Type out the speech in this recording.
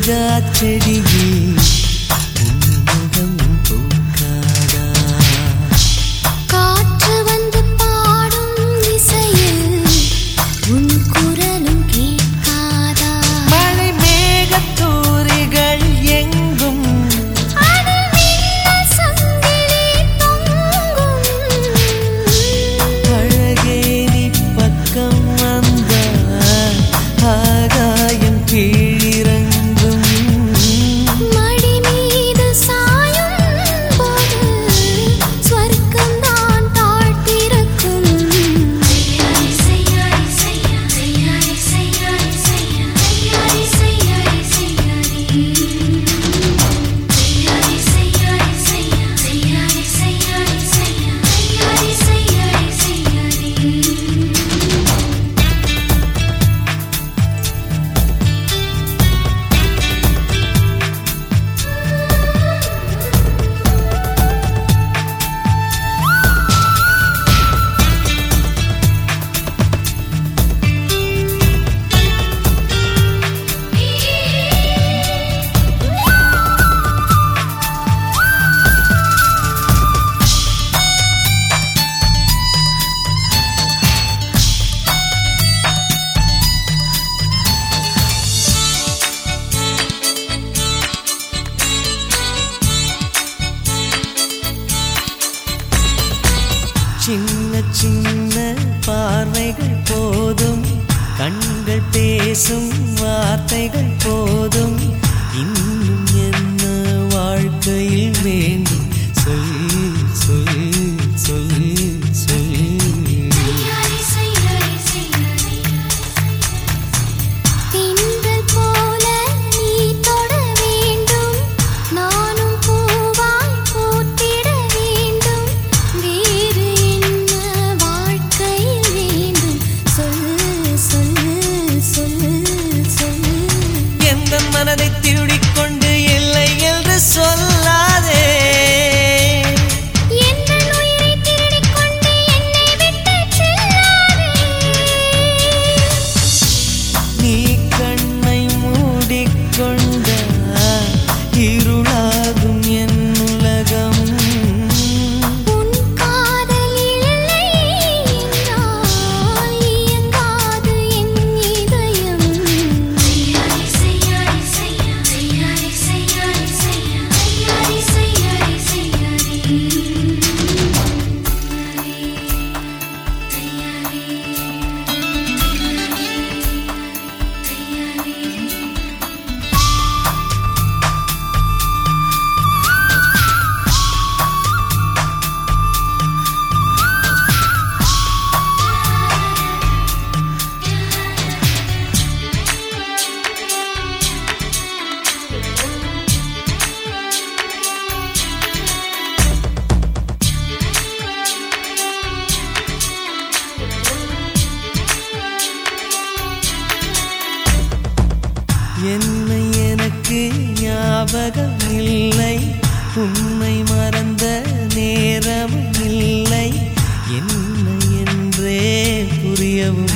सजाते दिही சின்ன சின்ன பார்வைகள் போதும். கண்கள் பேசும் வார்த்தைகள் போதும். இன்னும் என்ன வாழ்க்கையில் வேண்டும்? உலகம் இல்லை உண்மை மறந்த நேரம் இல்லை என்ன என்றே புரியவும்